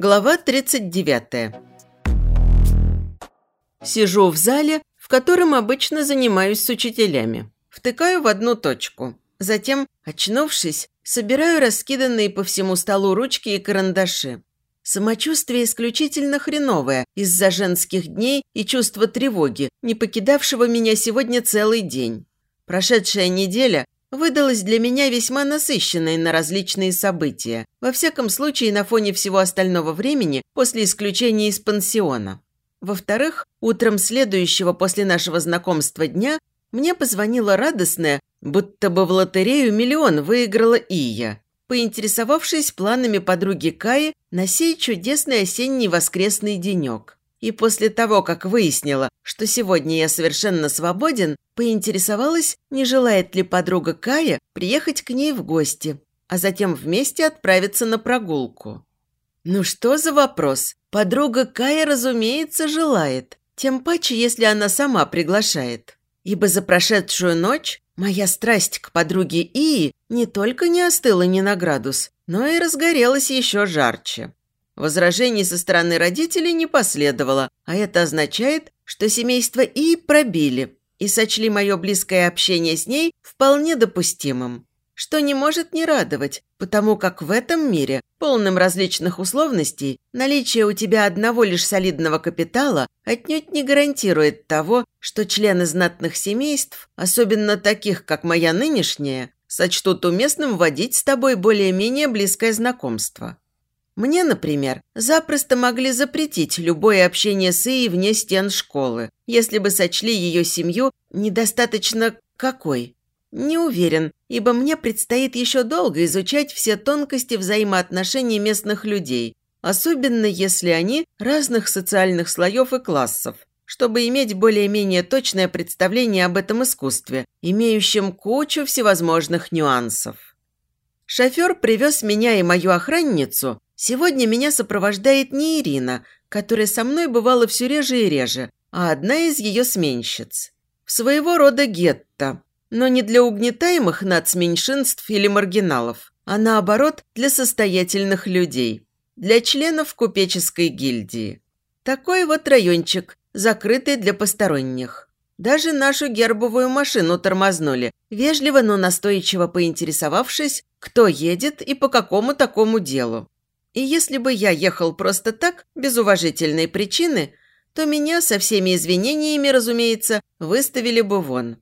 Глава 39. Сижу в зале, в котором обычно занимаюсь с учителями. Втыкаю в одну точку. Затем, очнувшись, собираю раскиданные по всему столу ручки и карандаши. Самочувствие исключительно хреновое из-за женских дней и чувства тревоги, не покидавшего меня сегодня целый день. Прошедшая неделя выдалась для меня весьма насыщенной на различные события, во всяком случае на фоне всего остального времени после исключения из пансиона. Во-вторых, утром следующего после нашего знакомства дня мне позвонила радостная, будто бы в лотерею миллион выиграла Ия, поинтересовавшись планами подруги Каи на сей чудесный осенний воскресный денек. И после того, как выяснила, что сегодня я совершенно свободен, поинтересовалась, не желает ли подруга Кая приехать к ней в гости, а затем вместе отправиться на прогулку. Ну что за вопрос? Подруга Кая, разумеется, желает, тем паче, если она сама приглашает. Ибо за прошедшую ночь моя страсть к подруге Ии не только не остыла ни на градус, но и разгорелась еще жарче. Возражений со стороны родителей не последовало, а это означает, что семейство И пробили и сочли мое близкое общение с ней вполне допустимым. Что не может не радовать, потому как в этом мире, полном различных условностей, наличие у тебя одного лишь солидного капитала отнюдь не гарантирует того, что члены знатных семейств, особенно таких, как моя нынешняя, сочтут уместным вводить с тобой более-менее близкое знакомство. Мне, например, запросто могли запретить любое общение с Ией вне стен школы, если бы сочли ее семью недостаточно какой. Не уверен, ибо мне предстоит еще долго изучать все тонкости взаимоотношений местных людей, особенно если они разных социальных слоев и классов, чтобы иметь более-менее точное представление об этом искусстве, имеющем кучу всевозможных нюансов. Шофер привез меня и мою охранницу Сегодня меня сопровождает не Ирина, которая со мной бывала все реже и реже, а одна из ее сменщиц. В своего рода гетто, но не для угнетаемых нацменьшинств или маргиналов, а наоборот для состоятельных людей, для членов купеческой гильдии. Такой вот райончик, закрытый для посторонних. Даже нашу гербовую машину тормознули, вежливо, но настойчиво поинтересовавшись, кто едет и по какому такому делу. И если бы я ехал просто так, без уважительной причины, то меня со всеми извинениями, разумеется, выставили бы вон.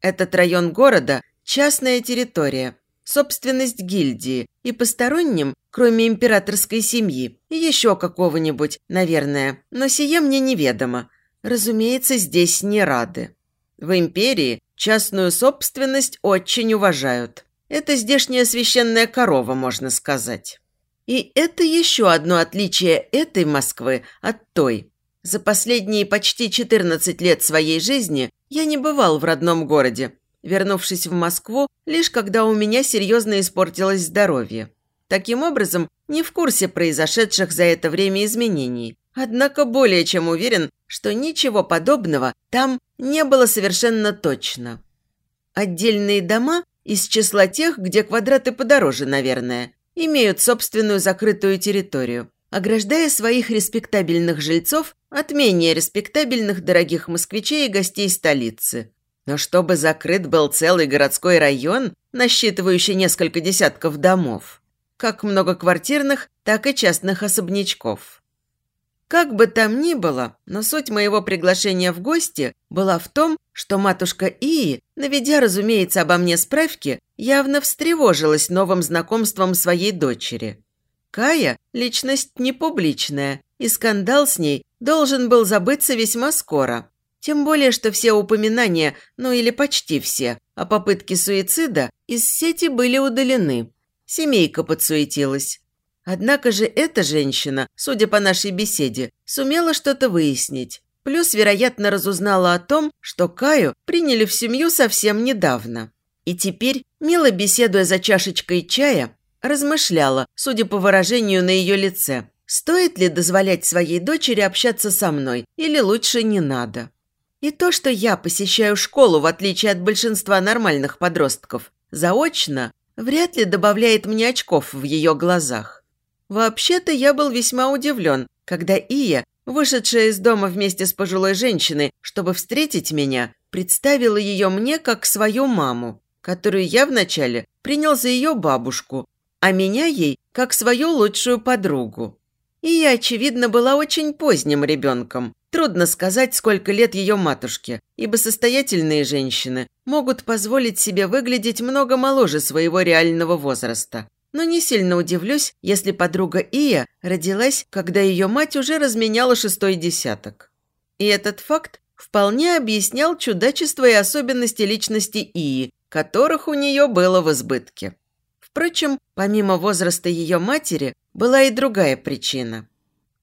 Этот район города – частная территория, собственность гильдии, и посторонним, кроме императорской семьи, и еще какого-нибудь, наверное, но сие мне неведомо. Разумеется, здесь не рады. В империи частную собственность очень уважают. Это здешняя священная корова, можно сказать. И это еще одно отличие этой Москвы от той. За последние почти 14 лет своей жизни я не бывал в родном городе, вернувшись в Москву лишь когда у меня серьезно испортилось здоровье. Таким образом, не в курсе произошедших за это время изменений. Однако более чем уверен, что ничего подобного там не было совершенно точно. Отдельные дома из числа тех, где квадраты подороже, наверное, имеют собственную закрытую территорию, ограждая своих респектабельных жильцов от менее респектабельных дорогих москвичей и гостей столицы. Но чтобы закрыт был целый городской район, насчитывающий несколько десятков домов, как многоквартирных, так и частных особнячков. Как бы там ни было, но суть моего приглашения в гости была в том, что матушка Ии, наведя, разумеется, обо мне справки, явно встревожилась новым знакомством своей дочери. Кая – личность непубличная, и скандал с ней должен был забыться весьма скоро. Тем более, что все упоминания, ну или почти все, о попытке суицида из сети были удалены. Семейка подсуетилась. Однако же эта женщина, судя по нашей беседе, сумела что-то выяснить. Плюс, вероятно, разузнала о том, что Каю приняли в семью совсем недавно. И теперь, мило беседуя за чашечкой чая, размышляла, судя по выражению на ее лице, стоит ли дозволять своей дочери общаться со мной или лучше не надо. И то, что я посещаю школу, в отличие от большинства нормальных подростков, заочно, вряд ли добавляет мне очков в ее глазах. Вообще-то я был весьма удивлен, когда Ия, вышедшая из дома вместе с пожилой женщиной, чтобы встретить меня, представила ее мне как свою маму, которую я вначале принял за ее бабушку, а меня ей как свою лучшую подругу. И я, очевидно, была очень поздним ребенком. Трудно сказать, сколько лет ее матушке, ибо состоятельные женщины могут позволить себе выглядеть много моложе своего реального возраста. Но не сильно удивлюсь, если подруга Ия родилась, когда ее мать уже разменяла шестой десяток. И этот факт вполне объяснял чудачество и особенности личности Ии, которых у нее было в избытке. Впрочем, помимо возраста ее матери, была и другая причина.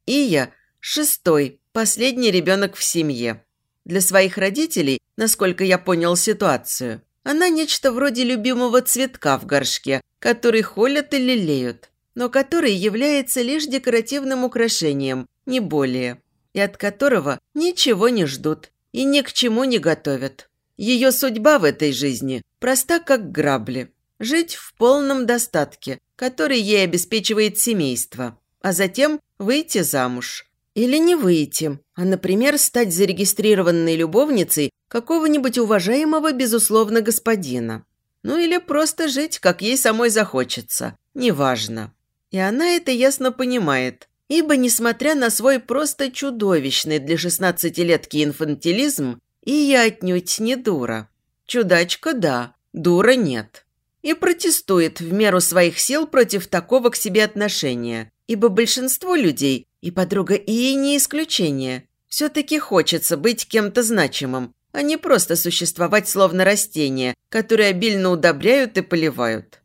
Ия – шестой, последний ребенок в семье. Для своих родителей, насколько я понял ситуацию, она нечто вроде любимого цветка в горшке, который холят и лелеют, но который является лишь декоративным украшением, не более, и от которого ничего не ждут и ни к чему не готовят. Ее судьба в этой жизни проста, как грабли жить в полном достатке, который ей обеспечивает семейство, а затем выйти замуж. Или не выйти, а, например, стать зарегистрированной любовницей какого-нибудь уважаемого, безусловно, господина. Ну или просто жить, как ей самой захочется, неважно. И она это ясно понимает, ибо, несмотря на свой просто чудовищный для шестнадцатилетки инфантилизм, и я отнюдь не дура. Чудачка – да, дура – нет и протестует в меру своих сил против такого к себе отношения, ибо большинство людей, и подруга и не исключение, все-таки хочется быть кем-то значимым, а не просто существовать словно растения, которые обильно удобряют и поливают.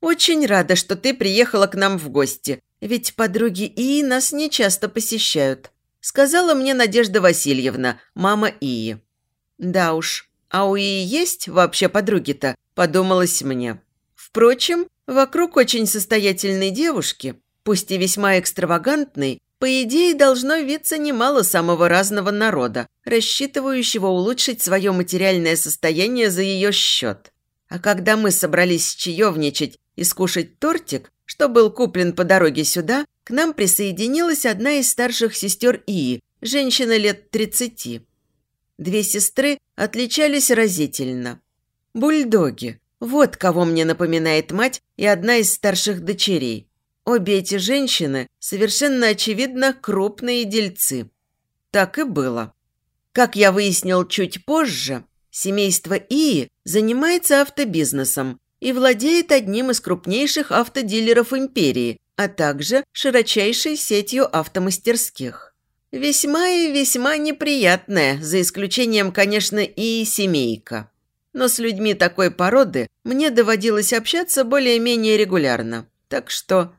«Очень рада, что ты приехала к нам в гости, ведь подруги Ии нас нечасто посещают», сказала мне Надежда Васильевна, мама Ии. «Да уж, а у Ии есть вообще подруги-то?» – подумалось мне. Впрочем, вокруг очень состоятельной девушки, пусть и весьма экстравагантной, по идее, должно виться немало самого разного народа, рассчитывающего улучшить свое материальное состояние за ее счет. А когда мы собрались чаевничать и скушать тортик, что был куплен по дороге сюда, к нам присоединилась одна из старших сестер Ии, женщина лет тридцати. Две сестры отличались разительно. Бульдоги. Вот кого мне напоминает мать и одна из старших дочерей. Обе эти женщины совершенно очевидно крупные дельцы. Так и было. Как я выяснил чуть позже, семейство Ии занимается автобизнесом и владеет одним из крупнейших автодилеров империи, а также широчайшей сетью автомастерских. Весьма и весьма неприятная, за исключением, конечно, и семейка. Но с людьми такой породы мне доводилось общаться более-менее регулярно. Так что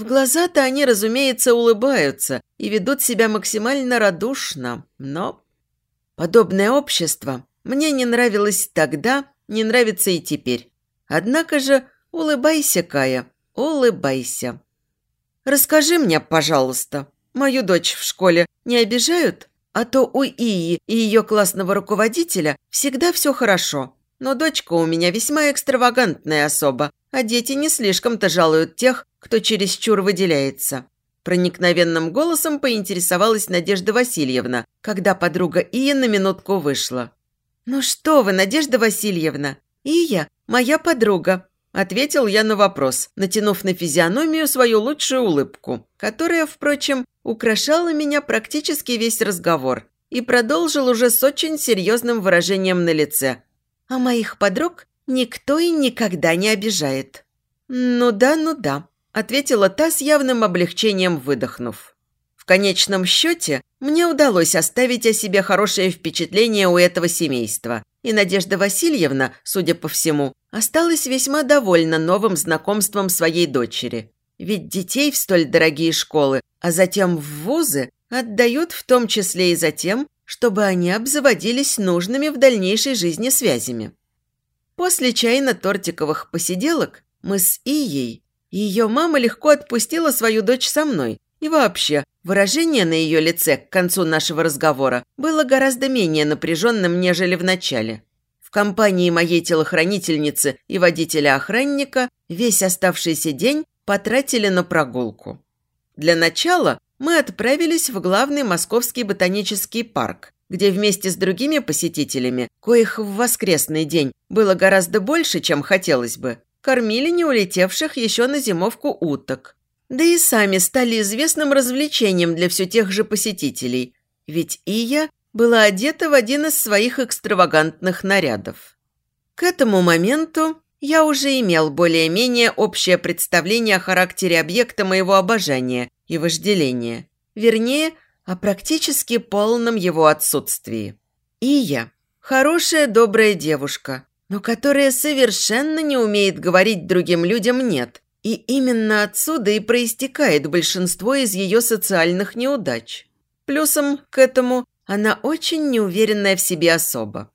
в глаза-то они, разумеется, улыбаются и ведут себя максимально радушно. Но подобное общество мне не нравилось тогда, не нравится и теперь. Однако же улыбайся, Кая, улыбайся. «Расскажи мне, пожалуйста», Мою дочь в школе не обижают? А то у Ии и ее классного руководителя всегда все хорошо. Но дочка у меня весьма экстравагантная особа, а дети не слишком-то жалуют тех, кто чересчур выделяется. Проникновенным голосом поинтересовалась Надежда Васильевна, когда подруга Ия на минутку вышла. «Ну что вы, Надежда Васильевна, Ия – моя подруга, Ответил я на вопрос, натянув на физиономию свою лучшую улыбку, которая, впрочем, украшала меня практически весь разговор и продолжил уже с очень серьезным выражением на лице. «А моих подруг никто и никогда не обижает». «Ну да, ну да», – ответила та с явным облегчением, выдохнув. В конечном счете, мне удалось оставить о себе хорошее впечатление у этого семейства, и Надежда Васильевна, судя по всему, осталась весьма довольна новым знакомством своей дочери. Ведь детей в столь дорогие школы, а затем в вузы, отдают в том числе и за тем, чтобы они обзаводились нужными в дальнейшей жизни связями. После чайно-тортиковых посиделок мы с Ией, ее мама легко отпустила свою дочь со мной, и вообще, выражение на ее лице к концу нашего разговора было гораздо менее напряженным, нежели в начале. В компании моей телохранительницы и водителя-охранника весь оставшийся день потратили на прогулку. Для начала мы отправились в главный московский ботанический парк, где вместе с другими посетителями, коих в воскресный день было гораздо больше, чем хотелось бы, кормили не улетевших еще на зимовку уток. Да и сами стали известным развлечением для все тех же посетителей, ведь Ия была одета в один из своих экстравагантных нарядов. К этому моменту я уже имел более-менее общее представление о характере объекта моего обожания и вожделения, вернее, о практически полном его отсутствии. Ия – хорошая, добрая девушка, но которая совершенно не умеет говорить другим людям «нет», и именно отсюда и проистекает большинство из ее социальных неудач. Плюсом к этому она очень неуверенная в себе особа.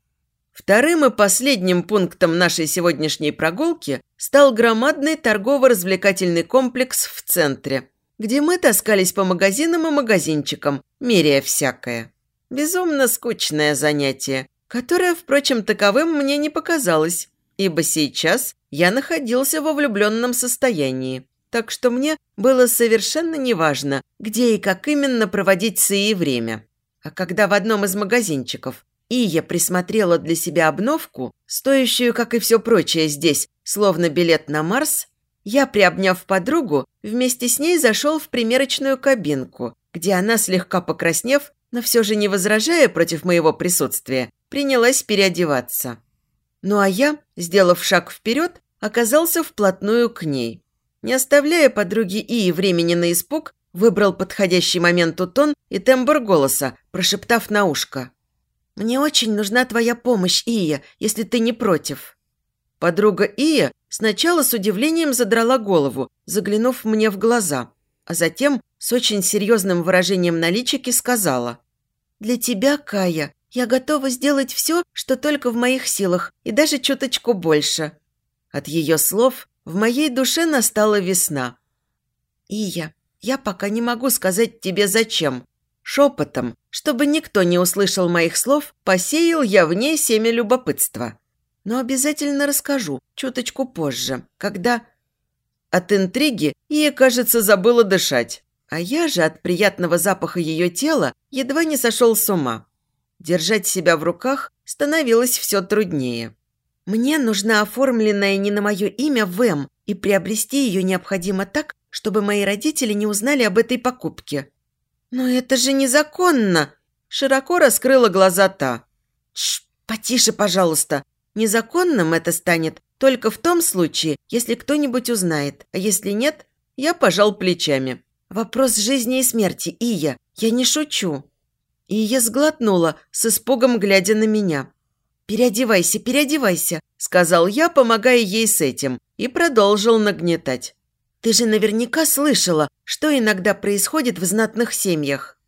Вторым и последним пунктом нашей сегодняшней прогулки стал громадный торгово-развлекательный комплекс в центре, где мы таскались по магазинам и магазинчикам, меряя всякое. Безумно скучное занятие, которое, впрочем, таковым мне не показалось, ибо сейчас я находился во влюбленном состоянии, так что мне было совершенно неважно, где и как именно проводить сии время. А когда в одном из магазинчиков Ия присмотрела для себя обновку, стоящую, как и все прочее здесь, словно билет на Марс, я, приобняв подругу, вместе с ней зашел в примерочную кабинку, где она, слегка покраснев, но все же не возражая против моего присутствия, принялась переодеваться. Ну а я, сделав шаг вперед, оказался вплотную к ней. Не оставляя подруги Ии времени на испуг, выбрал подходящий моменту тон и тембр голоса, прошептав на ушко. «Мне очень нужна твоя помощь, Ия, если ты не против». Подруга Ия сначала с удивлением задрала голову, заглянув мне в глаза, а затем с очень серьезным выражением на личике сказала. «Для тебя, Кая, я готова сделать все, что только в моих силах, и даже чуточку больше». От ее слов в моей душе настала весна. «Ия, я пока не могу сказать тебе зачем, Шепотом, чтобы никто не услышал моих слов, посеял я в ней семя любопытства. Но обязательно расскажу, чуточку позже, когда... От интриги ей, кажется, забыла дышать. А я же от приятного запаха ее тела едва не сошел с ума. Держать себя в руках становилось все труднее. Мне нужна оформленная не на мое имя ВЭМ, и приобрести ее необходимо так, чтобы мои родители не узнали об этой покупке. «Но это же незаконно!» Широко раскрыла глаза та. «Тш, потише, пожалуйста. Незаконным это станет только в том случае, если кто-нибудь узнает. А если нет, я пожал плечами. Вопрос жизни и смерти, Ия. Я не шучу». Ия сглотнула, с испугом глядя на меня. «Переодевайся, переодевайся», – сказал я, помогая ей с этим, и продолжил нагнетать. Ты же наверняка слышала, что иногда происходит в знатных семьях».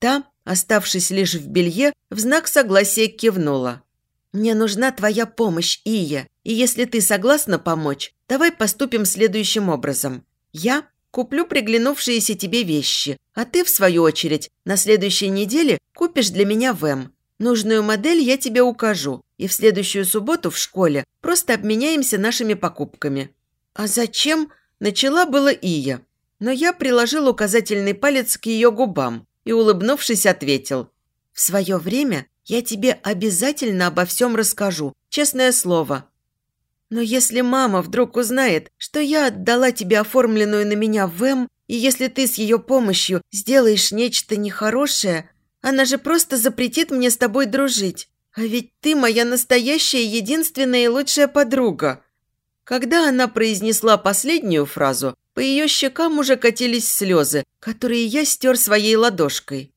Та, оставшись лишь в белье, в знак согласия кивнула. «Мне нужна твоя помощь, Ия, и если ты согласна помочь, давай поступим следующим образом. Я куплю приглянувшиеся тебе вещи, а ты, в свою очередь, на следующей неделе купишь для меня ВЭМ. Нужную модель я тебе укажу, и в следующую субботу в школе просто обменяемся нашими покупками». «А зачем?» Начала было Ия, но я приложил указательный палец к ее губам и, улыбнувшись, ответил. «В свое время я тебе обязательно обо всем расскажу, честное слово. Но если мама вдруг узнает, что я отдала тебе оформленную на меня ВЭМ, и если ты с ее помощью сделаешь нечто нехорошее, она же просто запретит мне с тобой дружить. А ведь ты моя настоящая, единственная и лучшая подруга. Когда она произнесла последнюю фразу, по ее щекам уже катились слезы, которые я стер своей ладошкой.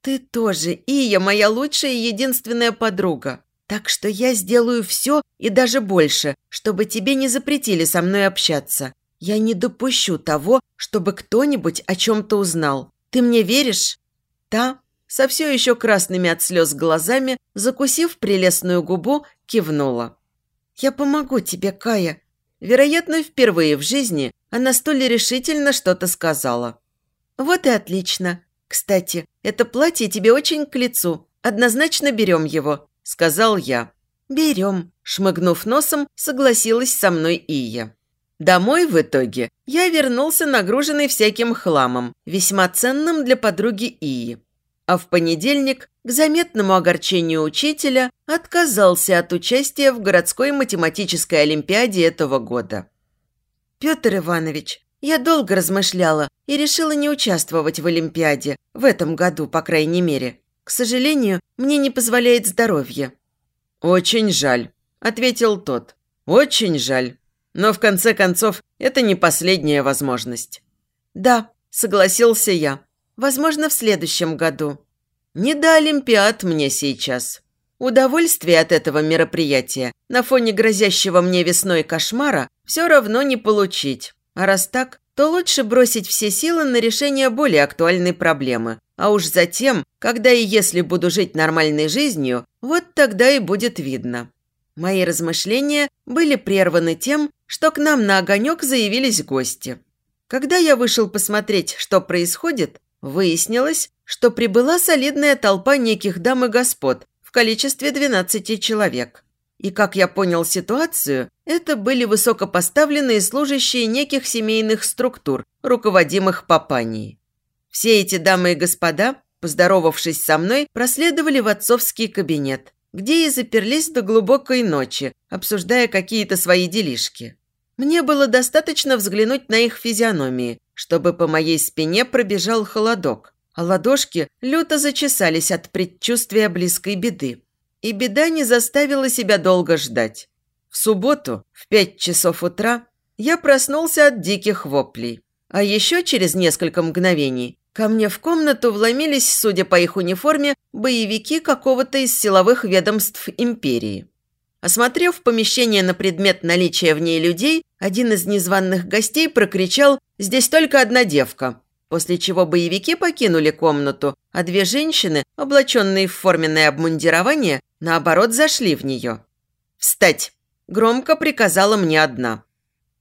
«Ты тоже, Ия, моя лучшая и единственная подруга. Так что я сделаю все и даже больше, чтобы тебе не запретили со мной общаться. Я не допущу того, чтобы кто-нибудь о чем-то узнал. Ты мне веришь?» Та, со все еще красными от слез глазами, закусив прелестную губу, кивнула. «Я помогу тебе, Кая». Вероятно, впервые в жизни она столь решительно что-то сказала. «Вот и отлично. Кстати, это платье тебе очень к лицу. Однозначно берем его», – сказал я. «Берем», – шмыгнув носом, согласилась со мной Ия. Домой в итоге я вернулся нагруженный всяким хламом, весьма ценным для подруги Ии. А в понедельник, к заметному огорчению учителя, отказался от участия в городской математической олимпиаде этого года. «Петр Иванович, я долго размышляла и решила не участвовать в олимпиаде, в этом году, по крайней мере. К сожалению, мне не позволяет здоровье». «Очень жаль», – ответил тот. «Очень жаль. Но в конце концов, это не последняя возможность. Да, согласился я. Возможно, в следующем году. Не до Олимпиад мне сейчас. Удовольствие от этого мероприятия на фоне грозящего мне весной кошмара все равно не получить. А раз так, то лучше бросить все силы на решение более актуальной проблемы. А уж затем, когда и если буду жить нормальной жизнью, вот тогда и будет видно. Мои размышления были прерваны тем, что к нам на огонек заявились гости. Когда я вышел посмотреть, что происходит, выяснилось, что прибыла солидная толпа неких дам и господ в количестве 12 человек. И, как я понял ситуацию, это были высокопоставленные служащие неких семейных структур, руководимых Папанией. Все эти дамы и господа, поздоровавшись со мной, проследовали в отцовский кабинет, где и заперлись до глубокой ночи, обсуждая какие-то свои делишки. Мне было достаточно взглянуть на их физиономии, чтобы по моей спине пробежал холодок, а ладошки люто зачесались от предчувствия близкой беды. И беда не заставила себя долго ждать. В субботу в пять часов утра я проснулся от диких воплей. А еще через несколько мгновений Ко мне в комнату вломились, судя по их униформе, боевики какого-то из силовых ведомств империи. Осмотрев помещение на предмет наличия в ней людей, один из незваных гостей прокричал «Здесь только одна девка», после чего боевики покинули комнату, а две женщины, облаченные в форменное обмундирование, наоборот зашли в нее. «Встать!» – громко приказала мне одна.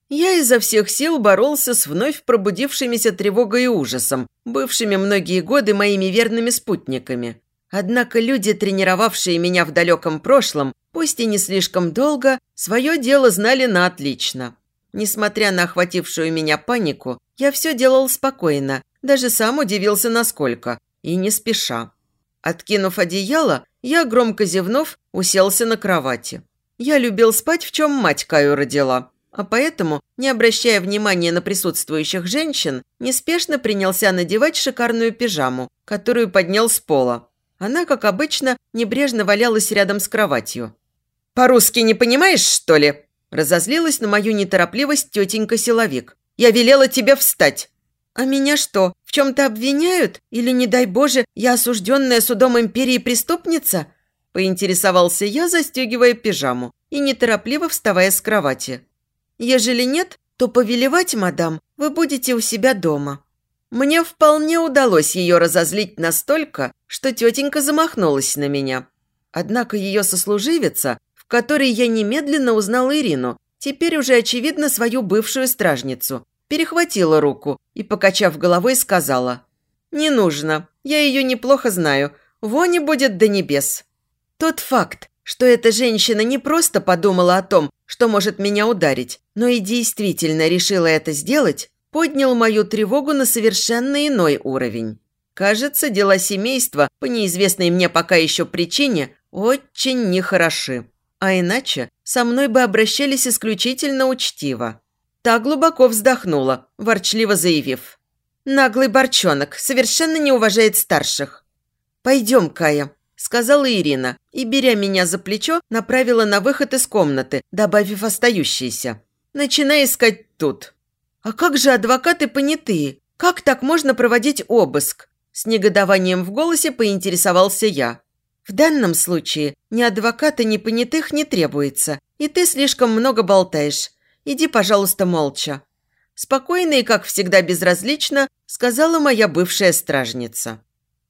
Я изо всех сил боролся с вновь пробудившимися тревогой и ужасом, бывшими многие годы моими верными спутниками. Однако люди, тренировавшие меня в далеком прошлом, пусть и не слишком долго, свое дело знали на отлично. Несмотря на охватившую меня панику, я все делал спокойно, даже сам удивился насколько, и не спеша. Откинув одеяло, я, громко зевнув, уселся на кровати. Я любил спать, в чем мать Каю родила – а поэтому, не обращая внимания на присутствующих женщин, неспешно принялся надевать шикарную пижаму, которую поднял с пола. Она, как обычно, небрежно валялась рядом с кроватью. «По-русски не понимаешь, что ли?» Разозлилась на мою неторопливость тетенька-силовик. «Я велела тебе встать!» «А меня что, в чем-то обвиняют? Или, не дай Боже, я осужденная судом империи преступница?» Поинтересовался я, застегивая пижаму и неторопливо вставая с кровати. Ежели нет, то повелевать, мадам, вы будете у себя дома». Мне вполне удалось ее разозлить настолько, что тетенька замахнулась на меня. Однако ее сослуживица, в которой я немедленно узнал Ирину, теперь уже, очевидно, свою бывшую стражницу, перехватила руку и, покачав головой, сказала «Не нужно, я ее неплохо знаю, вони будет до небес». Тот факт, что эта женщина не просто подумала о том, что может меня ударить, но и действительно решила это сделать, поднял мою тревогу на совершенно иной уровень. Кажется, дела семейства, по неизвестной мне пока еще причине, очень нехороши. А иначе со мной бы обращались исключительно учтиво. Та глубоко вздохнула, ворчливо заявив. «Наглый борчонок, совершенно не уважает старших». «Пойдем, Кая, сказала Ирина и, беря меня за плечо, направила на выход из комнаты, добавив остающиеся. «Начинай искать тут». «А как же адвокаты понятые? Как так можно проводить обыск?» С негодованием в голосе поинтересовался я. «В данном случае ни адвоката, ни понятых не требуется, и ты слишком много болтаешь. Иди, пожалуйста, молча». Спокойно и, как всегда, безразлично, сказала моя бывшая стражница.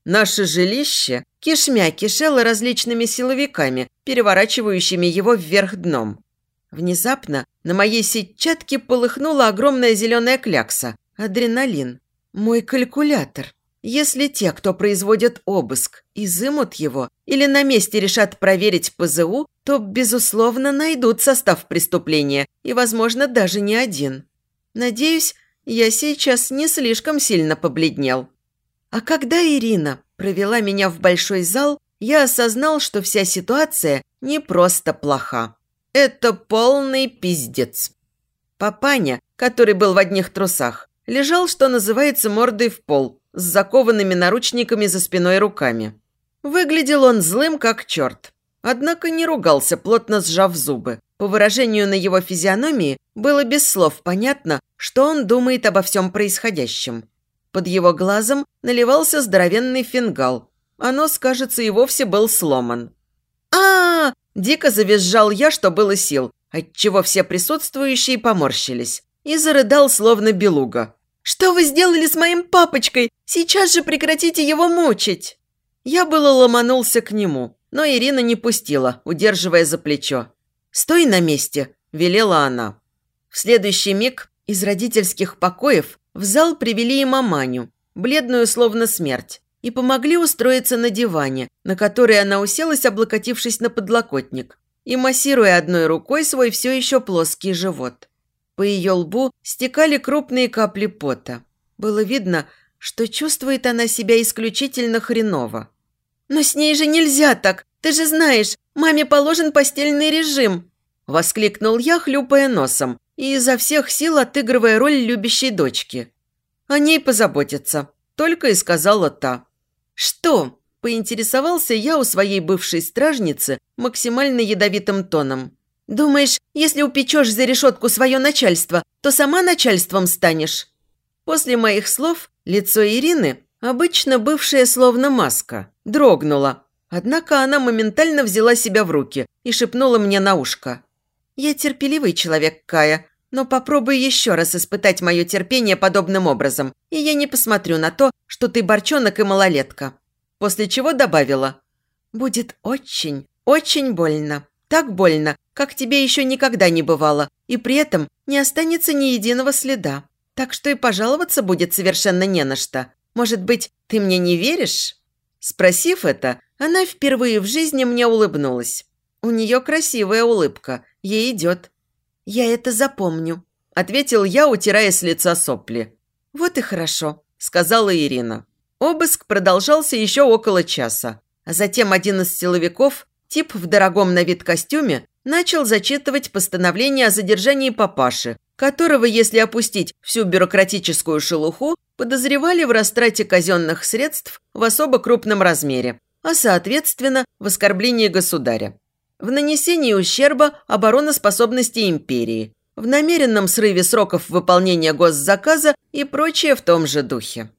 Наше жилище кишмя кишело различными силовиками, переворачивающими его вверх дном. Внезапно на моей сетчатке полыхнула огромная зеленая клякса – адреналин. Мой калькулятор. Если те, кто производит обыск, изымут его или на месте решат проверить ПЗУ, то, безусловно, найдут состав преступления и, возможно, даже не один. Надеюсь, я сейчас не слишком сильно побледнел. А когда Ирина провела меня в большой зал, я осознал, что вся ситуация не просто плоха. Это полный пиздец. Папаня, который был в одних трусах, лежал, что называется, мордой в пол, с закованными наручниками за спиной руками. Выглядел он злым, как черт. Однако не ругался, плотно сжав зубы. По выражению на его физиономии было без слов понятно, что он думает обо всем происходящем. Под его глазом наливался здоровенный фингал, а нос, кажется, и вовсе был сломан. а, -а, -а Дико завизжал я, что было сил, отчего все присутствующие поморщились, и зарыдал, словно белуга. «Что вы сделали с моим папочкой? Сейчас же прекратите его мучить!» Я было ломанулся к нему, но Ирина не пустила, удерживая за плечо. «Стой на месте!» – велела она. В следующий миг из родительских покоев в зал привели и маманю, бледную словно смерть, и помогли устроиться на диване, на который она уселась, облокотившись на подлокотник, и массируя одной рукой свой все еще плоский живот. По ее лбу стекали крупные капли пота. Было видно, что чувствует она себя исключительно хреново. «Но с ней же нельзя так! Ты же знаешь, маме положен постельный режим!» Воскликнул я, хлюпая носом и изо всех сил отыгрывая роль любящей дочки. «О ней позаботиться», – только и сказала та. «Что?» – поинтересовался я у своей бывшей стражницы максимально ядовитым тоном. «Думаешь, если упечешь за решетку свое начальство, то сама начальством станешь?» После моих слов лицо Ирины, обычно бывшее словно маска, дрогнуло. Однако она моментально взяла себя в руки и шепнула мне на ушко. «Я терпеливый человек, Кая, но попробуй еще раз испытать мое терпение подобным образом, и я не посмотрю на то, что ты борчонок и малолетка». После чего добавила. «Будет очень, очень больно. Так больно, как тебе еще никогда не бывало, и при этом не останется ни единого следа. Так что и пожаловаться будет совершенно не на что. Может быть, ты мне не веришь?» Спросив это, она впервые в жизни мне улыбнулась. У нее красивая улыбка, ей идет. «Я это запомню», – ответил я, утирая с лица сопли. «Вот и хорошо», – сказала Ирина. Обыск продолжался еще около часа, а затем один из силовиков, тип в дорогом на вид костюме, начал зачитывать постановление о задержании папаши, которого, если опустить всю бюрократическую шелуху, подозревали в растрате казенных средств в особо крупном размере, а, соответственно, в оскорблении государя в нанесении ущерба обороноспособности империи, в намеренном срыве сроков выполнения госзаказа и прочее в том же духе.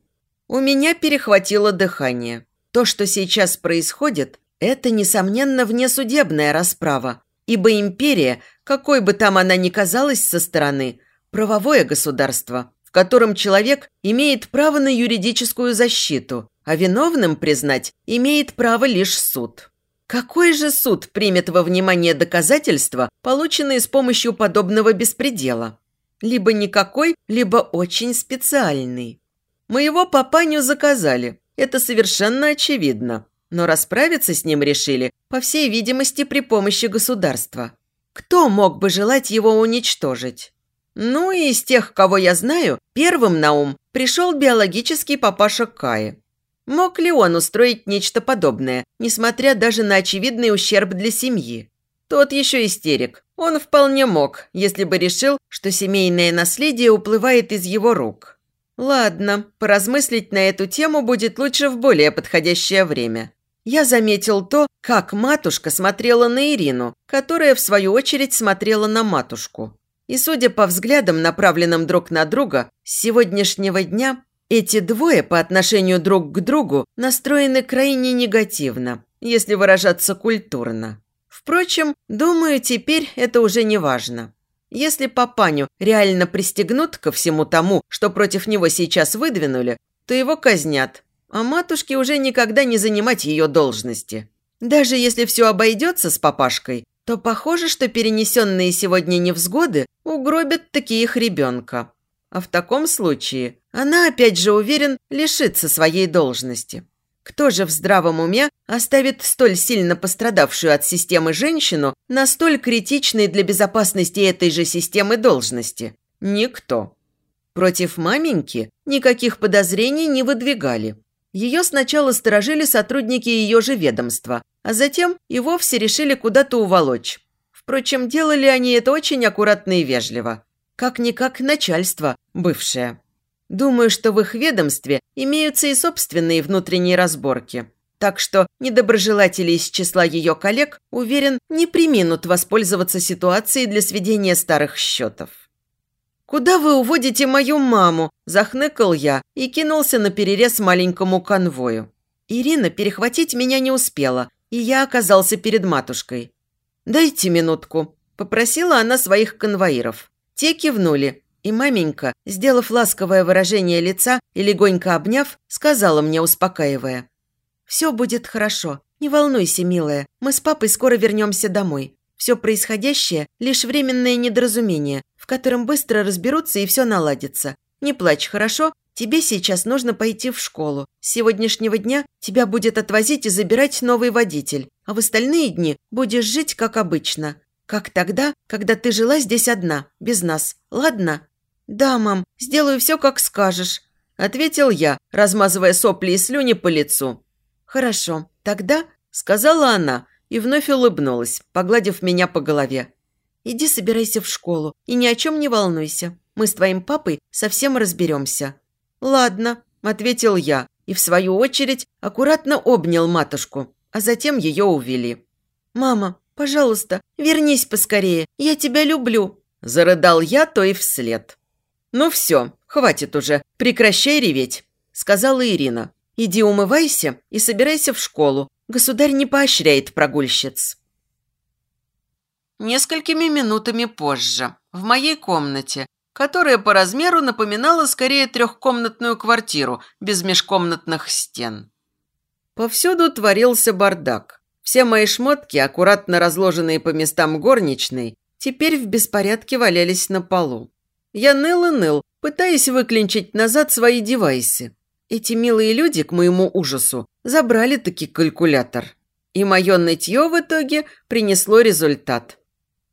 У меня перехватило дыхание. То, что сейчас происходит, это, несомненно, внесудебная расправа, ибо империя, какой бы там она ни казалась со стороны, правовое государство, в котором человек имеет право на юридическую защиту, а виновным признать имеет право лишь суд. Какой же суд примет во внимание доказательства, полученные с помощью подобного беспредела? Либо никакой, либо очень специальный. Моего папаню заказали, это совершенно очевидно. Но расправиться с ним решили, по всей видимости, при помощи государства. Кто мог бы желать его уничтожить? Ну и из тех, кого я знаю, первым на ум пришел биологический папаша Каи. Мог ли он устроить нечто подобное, несмотря даже на очевидный ущерб для семьи? Тот еще истерик. Он вполне мог, если бы решил, что семейное наследие уплывает из его рук. Ладно, поразмыслить на эту тему будет лучше в более подходящее время. Я заметил то, как матушка смотрела на Ирину, которая, в свою очередь, смотрела на матушку. И, судя по взглядам, направленным друг на друга, с сегодняшнего дня эти двое по отношению друг к другу настроены крайне негативно, если выражаться культурно. Впрочем, думаю, теперь это уже не важно. Если папаню реально пристегнут ко всему тому, что против него сейчас выдвинули, то его казнят, а матушке уже никогда не занимать ее должности. Даже если все обойдется с папашкой, то похоже, что перенесенные сегодня невзгоды угробят такие их ребенка. А в таком случае она, опять же, уверен, лишится своей должности. Кто же в здравом уме оставит столь сильно пострадавшую от системы женщину на столь критичной для безопасности этой же системы должности? Никто. Против маменьки никаких подозрений не выдвигали. Ее сначала сторожили сотрудники ее же ведомства, а затем и вовсе решили куда-то уволочь. Впрочем, делали они это очень аккуратно и вежливо. Как-никак начальство бывшее. Думаю, что в их ведомстве имеются и собственные внутренние разборки. Так что недоброжелатели из числа ее коллег, уверен, не приминут воспользоваться ситуацией для сведения старых счетов. «Куда вы уводите мою маму?» – захныкал я и кинулся на перерез маленькому конвою. Ирина перехватить меня не успела, и я оказался перед матушкой. «Дайте минутку», – попросила она своих конвоиров. Те кивнули, и маменька, сделав ласковое выражение лица и легонько обняв, сказала мне, успокаивая. «Все будет хорошо. Не волнуйся, милая. Мы с папой скоро вернемся домой. Все происходящее – лишь временное недоразумение, котором быстро разберутся и все наладится. Не плачь, хорошо? Тебе сейчас нужно пойти в школу. С сегодняшнего дня тебя будет отвозить и забирать новый водитель, а в остальные дни будешь жить как обычно. Как тогда, когда ты жила здесь одна, без нас. Ладно?» «Да, мам, сделаю все, как скажешь», – ответил я, размазывая сопли и слюни по лицу. «Хорошо, тогда», – сказала она и вновь улыбнулась, погладив меня по голове. «Иди собирайся в школу и ни о чем не волнуйся. Мы с твоим папой совсем разберемся». «Ладно», – ответил я и, в свою очередь, аккуратно обнял матушку, а затем ее увели. «Мама, пожалуйста, вернись поскорее, я тебя люблю», – зарыдал я то и вслед. «Ну все, хватит уже, прекращай реветь», – сказала Ирина. «Иди умывайся и собирайся в школу. Государь не поощряет прогульщиц». Несколькими минутами позже, в моей комнате, которая по размеру напоминала скорее трехкомнатную квартиру без межкомнатных стен. Повсюду творился бардак. Все мои шмотки, аккуратно разложенные по местам горничной, теперь в беспорядке валялись на полу. Я ныл и ныл, пытаясь выклинчить назад свои девайсы. Эти милые люди, к моему ужасу, забрали таки калькулятор. И мое нытье в итоге принесло результат.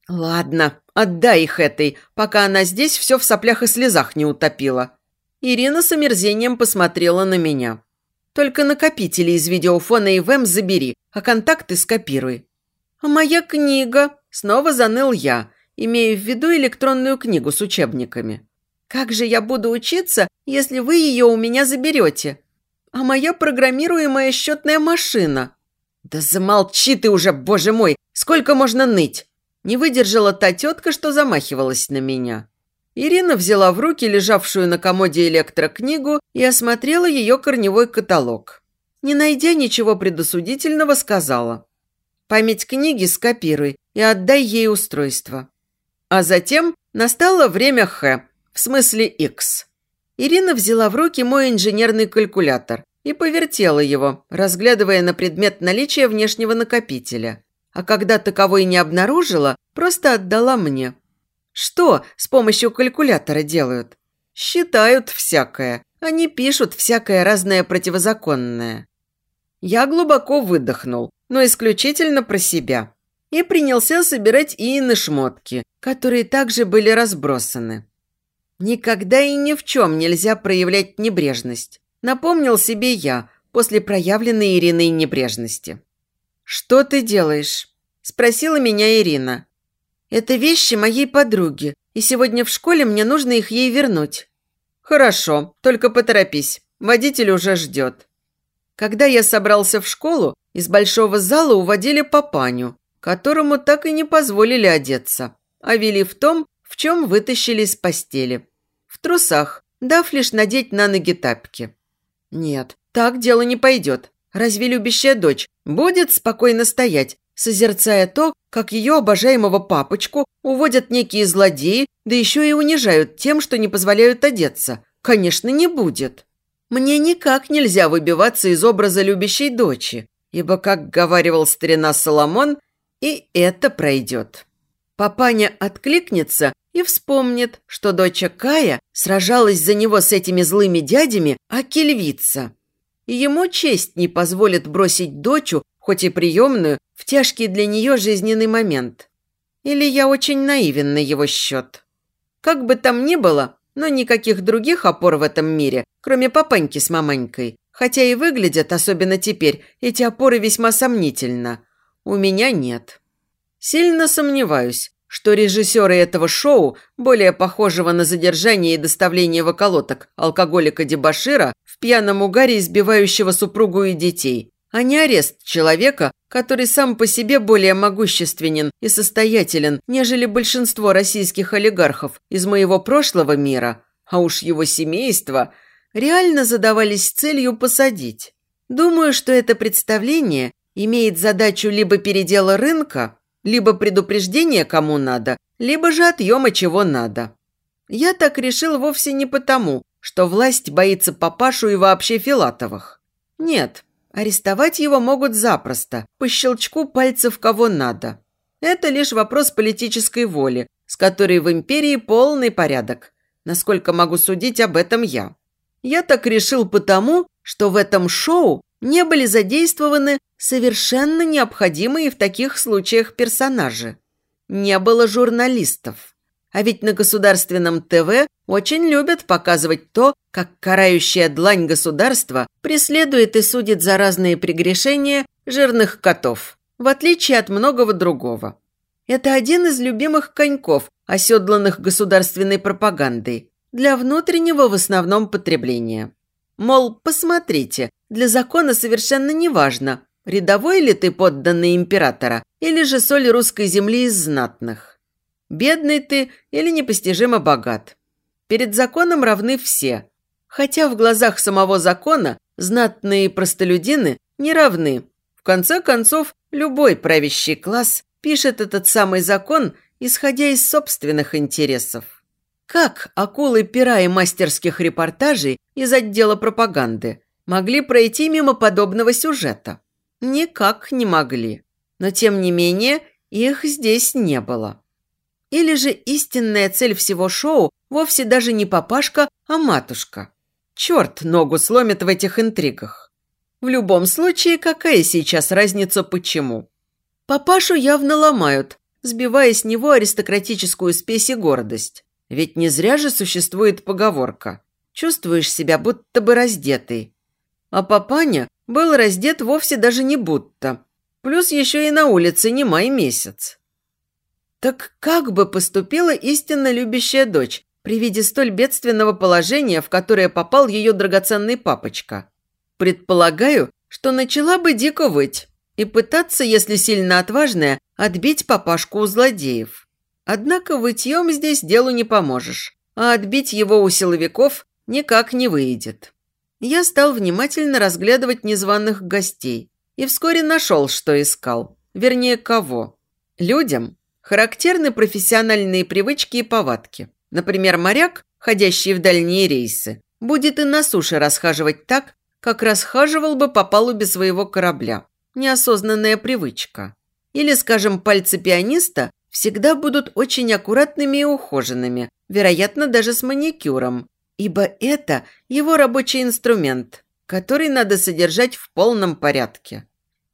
Ладно, отдай их этой, пока она здесь все в соплях и слезах не утопила. Ирина с омерзением посмотрела на меня. Только накопители из видеофона и ВМ забери, а контакты скопируй. А моя книга? Снова заныл я, имея в виду электронную книгу с учебниками. Как же я буду учиться, если вы ее у меня заберете? А моя программируемая счетная машина? Да замолчи ты уже, боже мой, сколько можно ныть? Не выдержала та тетка, что замахивалась на меня. Ирина взяла в руки лежавшую на комоде электрокнигу и осмотрела ее корневой каталог. Не найдя ничего предосудительного, сказала. «Память книги скопируй и отдай ей устройство». А затем настало время Х, в смысле X. Ирина взяла в руки мой инженерный калькулятор и повертела его, разглядывая на предмет наличия внешнего накопителя. А когда таковой не обнаружила, просто отдала мне. Что с помощью калькулятора делают? Считают всякое. Они пишут всякое разное противозаконное. Я глубоко выдохнул, но исключительно про себя и принялся собирать Иины шмотки, которые также были разбросаны. Никогда и ни в чем нельзя проявлять небрежность, напомнил себе я после проявленной Ириной небрежности. «Что ты делаешь?» – спросила меня Ирина. «Это вещи моей подруги, и сегодня в школе мне нужно их ей вернуть». «Хорошо, только поторопись, водитель уже ждет». Когда я собрался в школу, из большого зала уводили папаню, которому так и не позволили одеться, а вели в том, в чем вытащили из постели. В трусах, дав лишь надеть на ноги тапки. Нет, так дело не пойдет. Разве любящая дочь будет спокойно стоять, созерцая то, как ее обожаемого папочку уводят некие злодеи, да еще и унижают тем, что не позволяют одеться? Конечно, не будет. Мне никак нельзя выбиваться из образа любящей дочи, ибо, как говаривал старина Соломон, и это пройдет. Папаня откликнется и вспомнит, что дочь Кая сражалась за него с этими злыми дядями, а кельвица. И ему честь не позволит бросить дочу, хоть и приемную, в тяжкий для нее жизненный момент. Или я очень наивен на его счет. Как бы там ни было, но никаких других опор в этом мире, кроме папаньки с маманькой, хотя и выглядят, особенно теперь, эти опоры весьма сомнительно, у меня нет. Сильно сомневаюсь, что режиссеры этого шоу, более похожего на задержание и доставление в околоток алкоголика-дебашира в пьяном угаре избивающего супругу и детей, а не арест человека, который сам по себе более могущественен и состоятелен, нежели большинство российских олигархов из моего прошлого мира, а уж его семейство, реально задавались целью посадить. Думаю, что это представление имеет задачу либо передела рынка, либо предупреждение кому надо, либо же отъема чего надо. Я так решил вовсе не потому, что власть боится папашу и вообще Филатовых. Нет, арестовать его могут запросто, по щелчку пальцев кого надо. Это лишь вопрос политической воли, с которой в империи полный порядок. Насколько могу судить об этом я. Я так решил потому, что в этом шоу не были задействованы совершенно необходимые в таких случаях персонажи. Не было журналистов. А ведь на государственном ТВ очень любят показывать то, как карающая длань государства преследует и судит за разные прегрешения жирных котов, в отличие от многого другого. Это один из любимых коньков, оседланных государственной пропагандой, для внутреннего в основном потребления. Мол, посмотрите, для закона совершенно не важно, рядовой ли ты подданный императора или же соль русской земли из знатных. Бедный ты или непостижимо богат. Перед законом равны все. Хотя в глазах самого закона знатные простолюдины не равны. В конце концов, любой правящий класс пишет этот самый закон, исходя из собственных интересов. Как акулы пера и мастерских репортажей из отдела пропаганды могли пройти мимо подобного сюжета? Никак не могли. Но, тем не менее, их здесь не было. Или же истинная цель всего шоу вовсе даже не папашка, а матушка. Черт ногу сломит в этих интригах. В любом случае, какая сейчас разница почему? Папашу явно ломают, сбивая с него аристократическую спесь и гордость. Ведь не зря же существует поговорка. Чувствуешь себя будто бы раздетый. А папаня был раздет вовсе даже не будто. Плюс еще и на улице не май месяц. Так как бы поступила истинно любящая дочь при виде столь бедственного положения, в которое попал ее драгоценный папочка? Предполагаю, что начала бы дико выть и пытаться, если сильно отважная, отбить папашку у злодеев. Однако вытьем здесь делу не поможешь, а отбить его у силовиков никак не выйдет. Я стал внимательно разглядывать незваных гостей и вскоре нашел, что искал. Вернее, кого. Людям характерны профессиональные привычки и повадки. Например, моряк, ходящий в дальние рейсы, будет и на суше расхаживать так, как расхаживал бы по палубе своего корабля. Неосознанная привычка. Или, скажем, пальцы пианиста всегда будут очень аккуратными и ухоженными, вероятно, даже с маникюром, ибо это его рабочий инструмент, который надо содержать в полном порядке.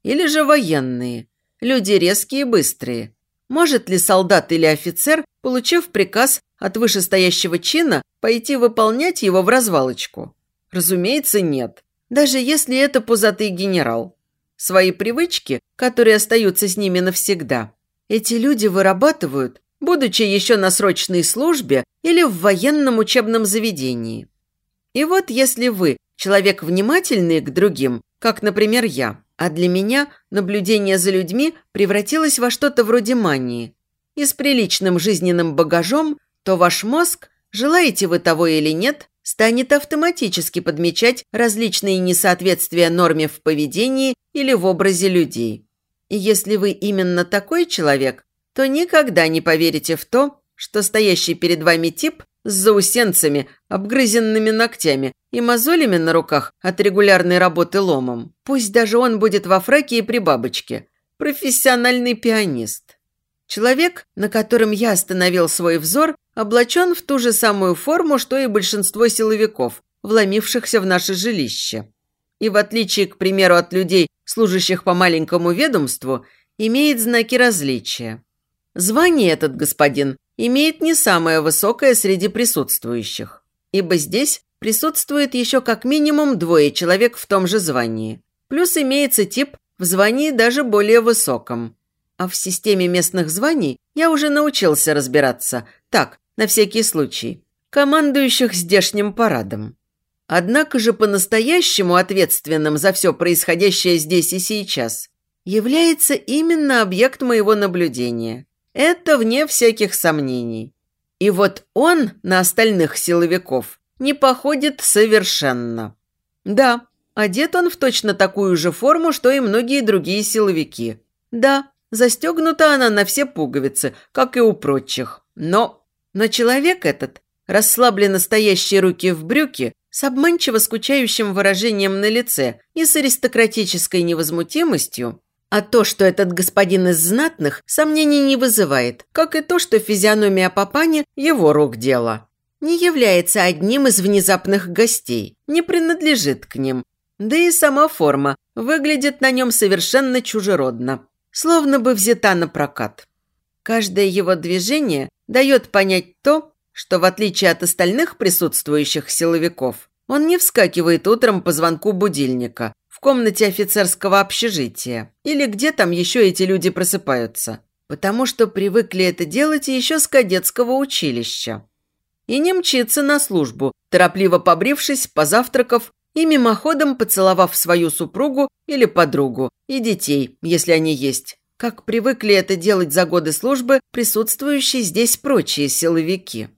Или же военные, люди резкие и быстрые. Может ли солдат или офицер, получив приказ от вышестоящего чина, пойти выполнять его в развалочку? Разумеется, нет. Даже если это пузатый генерал. Свои привычки, которые остаются с ними навсегда, эти люди вырабатывают, будучи еще на срочной службе или в военном учебном заведении. И вот если вы человек внимательный к другим, как, например, я, а для меня наблюдение за людьми превратилось во что-то вроде мании, и с приличным жизненным багажом, то ваш мозг, желаете вы того или нет, станет автоматически подмечать различные несоответствия норме в поведении или в образе людей. И если вы именно такой человек, то никогда не поверите в то, что стоящий перед вами тип с заусенцами, обгрызенными ногтями и мозолями на руках от регулярной работы ломом, пусть даже он будет во фраке и при бабочке, профессиональный пианист. Человек, на котором я остановил свой взор, облачен в ту же самую форму, что и большинство силовиков, вломившихся в наше жилище. И в отличие, к примеру, от людей, служащих по маленькому ведомству, имеет знаки различия. Звание этот господин имеет не самое высокое среди присутствующих, ибо здесь присутствует еще как минимум двое человек в том же звании. Плюс имеется тип в звании даже более высоком. А в системе местных званий я уже научился разбираться, так, на всякий случай, командующих здешним парадом. Однако же по-настоящему ответственным за все происходящее здесь и сейчас является именно объект моего наблюдения. Это вне всяких сомнений. И вот он на остальных силовиков не походит совершенно. Да, одет он в точно такую же форму, что и многие другие силовики. Да, застегнута она на все пуговицы, как и у прочих. Но, но человек этот, расслабленно стоящие руки в брюки, с обманчиво скучающим выражением на лице и с аристократической невозмутимостью, а то, что этот господин из знатных, сомнений не вызывает, как и то, что физиономия Папани – его рук дело. Не является одним из внезапных гостей, не принадлежит к ним. Да и сама форма выглядит на нем совершенно чужеродно, словно бы взята на прокат. Каждое его движение дает понять то, что в отличие от остальных присутствующих силовиков, он не вскакивает утром по звонку будильника комнате офицерского общежития или где там еще эти люди просыпаются, потому что привыкли это делать еще с кадетского училища. И не мчится на службу, торопливо побрившись, позавтракав и мимоходом поцеловав свою супругу или подругу и детей, если они есть, как привыкли это делать за годы службы присутствующие здесь прочие силовики.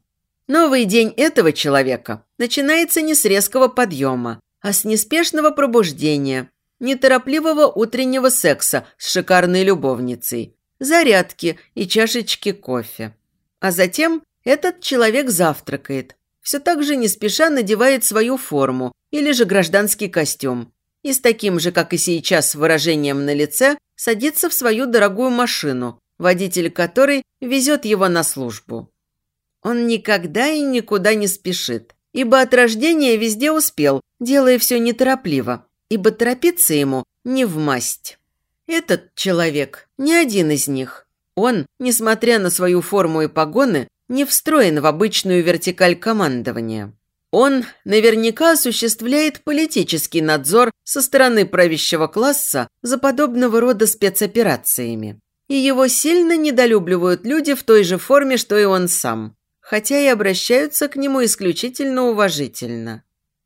Новый день этого человека начинается не с резкого подъема, а с неспешного пробуждения, неторопливого утреннего секса с шикарной любовницей, зарядки и чашечки кофе. А затем этот человек завтракает, все так же не спеша надевает свою форму или же гражданский костюм и с таким же, как и сейчас, выражением на лице садится в свою дорогую машину, водитель которой везет его на службу. Он никогда и никуда не спешит, ибо от рождения везде успел, делая все неторопливо, ибо торопиться ему не в масть. Этот человек не один из них. Он, несмотря на свою форму и погоны, не встроен в обычную вертикаль командования. Он наверняка осуществляет политический надзор со стороны правящего класса за подобного рода спецоперациями. И его сильно недолюбливают люди в той же форме, что и он сам хотя и обращаются к нему исключительно уважительно.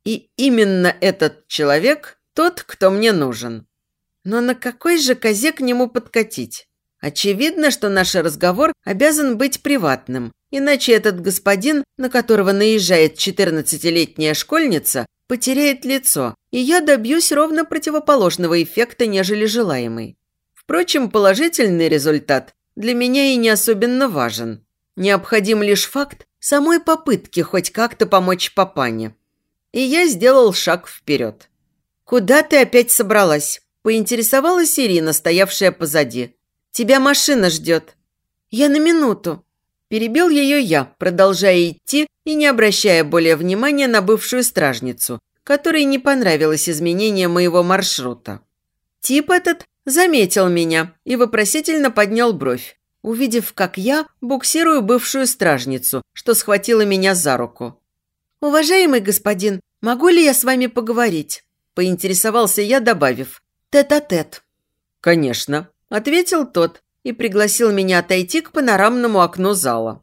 И именно этот человек тот, кто мне нужен. Но на какой же козе к нему подкатить? Очевидно, что наш разговор обязан быть приватным, иначе этот господин, на которого наезжает 14-летняя школьница, потеряет лицо, и я добьюсь ровно противоположного эффекта, нежели желаемый. Впрочем, положительный результат для меня и не особенно важен. Необходим лишь факт самой попытки хоть как-то помочь папане. И я сделал шаг вперед. «Куда ты опять собралась?» – поинтересовалась Ирина, стоявшая позади. «Тебя машина ждет». «Я на минуту». Перебил ее я, продолжая идти и не обращая более внимания на бывшую стражницу, которой не понравилось изменение моего маршрута. Тип этот заметил меня и вопросительно поднял бровь, увидев, как я буксирую бывшую стражницу, что схватила меня за руку. «Уважаемый господин, могу ли я с вами поговорить?» – поинтересовался я, добавив «тет-а-тет». -тет. «Конечно», – ответил тот и пригласил меня отойти к панорамному окну зала.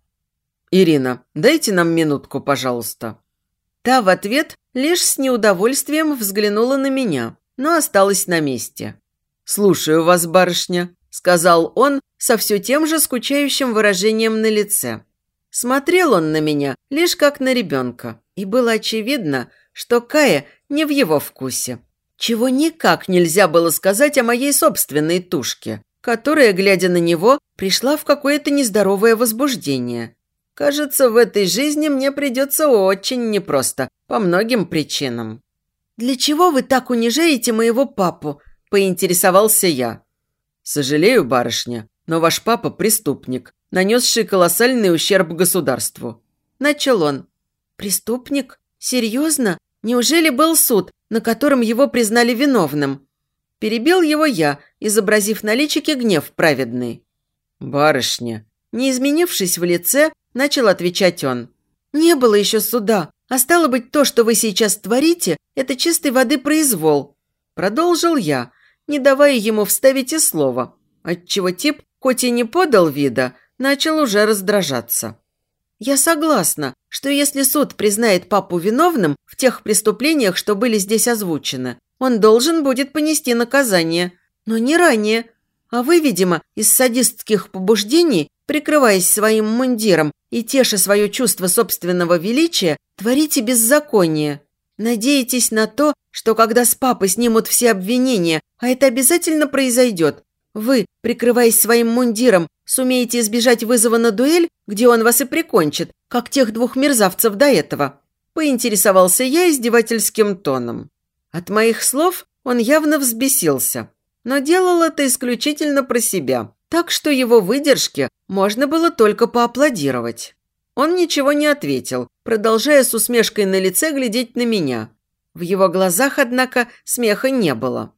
«Ирина, дайте нам минутку, пожалуйста». Та в ответ лишь с неудовольствием взглянула на меня, но осталась на месте. «Слушаю вас, барышня», – сказал он, со все тем же скучающим выражением на лице. Смотрел он на меня лишь как на ребенка, и было очевидно, что Кая не в его вкусе. Чего никак нельзя было сказать о моей собственной тушке, которая, глядя на него, пришла в какое-то нездоровое возбуждение. Кажется, в этой жизни мне придется очень непросто, по многим причинам. «Для чего вы так унижаете моего папу?» – поинтересовался я. «Сожалею, барышня, Но ваш папа преступник, нанесший колоссальный ущерб государству. Начал он. Преступник? Серьезно? Неужели был суд, на котором его признали виновным? Перебил его я, изобразив на личике гнев праведный. «Барышня!» Не изменившись в лице, начал отвечать он. «Не было еще суда, а стало быть, то, что вы сейчас творите, это чистой воды произвол». Продолжил я, не давая ему вставить и слова, отчего тип, хоть и не подал вида, начал уже раздражаться. «Я согласна, что если суд признает папу виновным в тех преступлениях, что были здесь озвучены, он должен будет понести наказание, но не ранее. А вы, видимо, из садистских побуждений, прикрываясь своим мундиром и теша свое чувство собственного величия, творите беззаконие. Надеетесь на то, что когда с папы снимут все обвинения, а это обязательно произойдет, вы, прикрываясь своим мундиром, сумеете избежать вызова на дуэль, где он вас и прикончит, как тех двух мерзавцев до этого?» Поинтересовался я издевательским тоном. От моих слов он явно взбесился, но делал это исключительно про себя, так что его выдержке можно было только поаплодировать. Он ничего не ответил, продолжая с усмешкой на лице глядеть на меня. В его глазах, однако, смеха не было.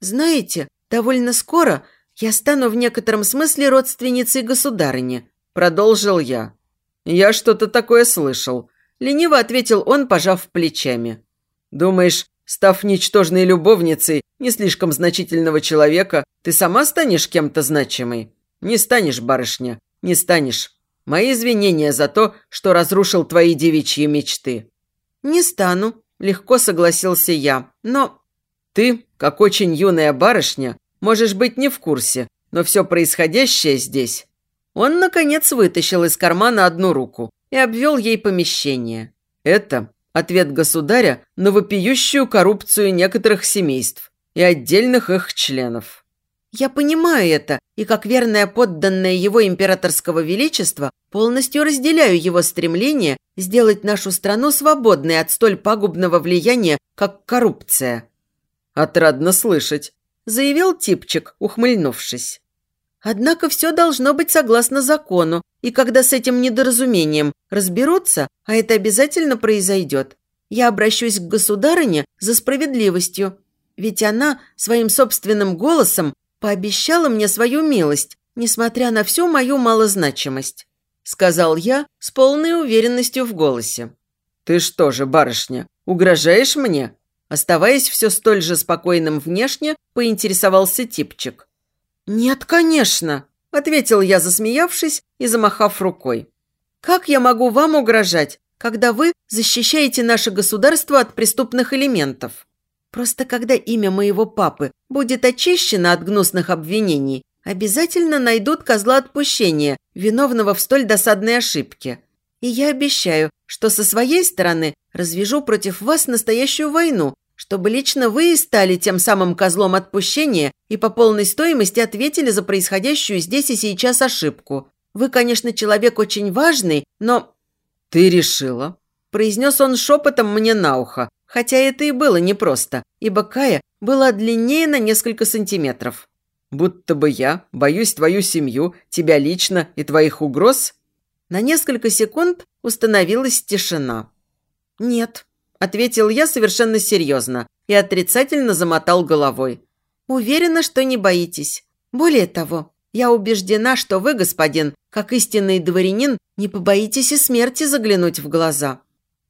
«Знаете, довольно скоро я стану в некотором смысле родственницей государыни», – продолжил я. «Я что-то такое слышал», – лениво ответил он, пожав плечами. «Думаешь, став ничтожной любовницей не слишком значительного человека, ты сама станешь кем-то значимой? Не станешь, барышня, не станешь. Мои извинения за то, что разрушил твои девичьи мечты». «Не стану», – легко согласился я, но ты, как очень юная барышня, можешь быть не в курсе, но все происходящее здесь...» Он, наконец, вытащил из кармана одну руку и обвел ей помещение. «Это ответ государя на вопиющую коррупцию некоторых семейств и отдельных их членов». «Я понимаю это, и как верная подданная его императорского величества полностью разделяю его стремление сделать нашу страну свободной от столь пагубного влияния, как коррупция». «Отрадно слышать», – заявил типчик, ухмыльнувшись. «Однако все должно быть согласно закону, и когда с этим недоразумением разберутся, а это обязательно произойдет, я обращусь к государыне за справедливостью, ведь она своим собственным голосом пообещала мне свою милость, несмотря на всю мою малозначимость», – сказал я с полной уверенностью в голосе. «Ты что же, барышня, угрожаешь мне?» Оставаясь все столь же спокойным внешне, поинтересовался типчик. «Нет, конечно», – ответил я, засмеявшись и замахав рукой. «Как я могу вам угрожать, когда вы защищаете наше государство от преступных элементов? Просто когда имя моего папы будет очищено от гнусных обвинений, обязательно найдут козла отпущения, виновного в столь досадной ошибке. И я обещаю, что со своей стороны развяжу против вас настоящую войну, чтобы лично вы и стали тем самым козлом отпущения и по полной стоимости ответили за происходящую здесь и сейчас ошибку. Вы, конечно, человек очень важный, но...» «Ты решила?» – произнес он шепотом мне на ухо, хотя это и было непросто, ибо Кая была длиннее на несколько сантиметров. «Будто бы я боюсь твою семью, тебя лично и твоих угроз?» На несколько секунд установилась тишина. «Нет», Ответил я совершенно серьезно и отрицательно замотал головой. Уверена, что не боитесь. Более того, я убеждена, что вы, господин, как истинный дворянин, не побоитесь и смерти заглянуть в глаза.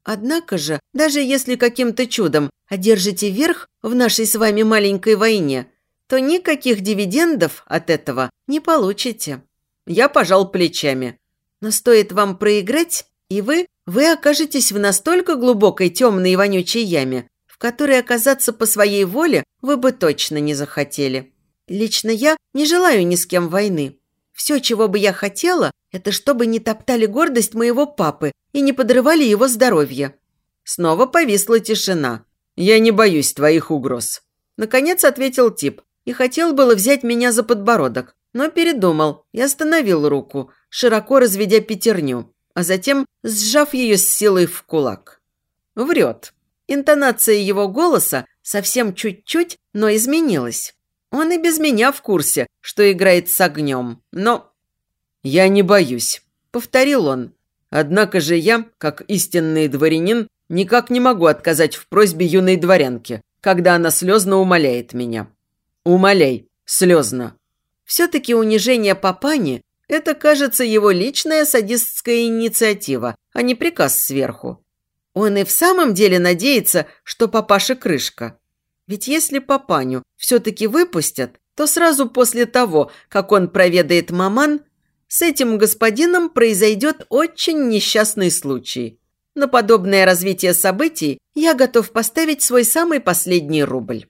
Однако же, даже если каким-то чудом одержите верх в нашей с вами маленькой войне, то никаких дивидендов от этого не получите. Я пожал плечами. Но стоит вам проиграть, и вы вы окажетесь в настолько глубокой темной и вонючей яме, в которой оказаться по своей воле вы бы точно не захотели. Лично я не желаю ни с кем войны. Все, чего бы я хотела, это чтобы не топтали гордость моего папы и не подрывали его здоровье. Снова повисла тишина. «Я не боюсь твоих угроз», – наконец ответил тип и хотел было взять меня за подбородок, но передумал и остановил руку, широко разведя пятерню а затем сжав ее с силой в кулак. Врет. Интонация его голоса совсем чуть-чуть, но изменилась. Он и без меня в курсе, что играет с огнем. Но... «Я не боюсь», – повторил он. «Однако же я, как истинный дворянин, никак не могу отказать в просьбе юной дворянки, когда она слезно умоляет меня. Умоляй, слезно». Все-таки унижение папани – это, кажется, его личная садистская инициатива, а не приказ сверху. Он и в самом деле надеется, что папаша крышка. Ведь если папаню все-таки выпустят, то сразу после того, как он проведает маман, с этим господином произойдет очень несчастный случай. На подобное развитие событий я готов поставить свой самый последний рубль.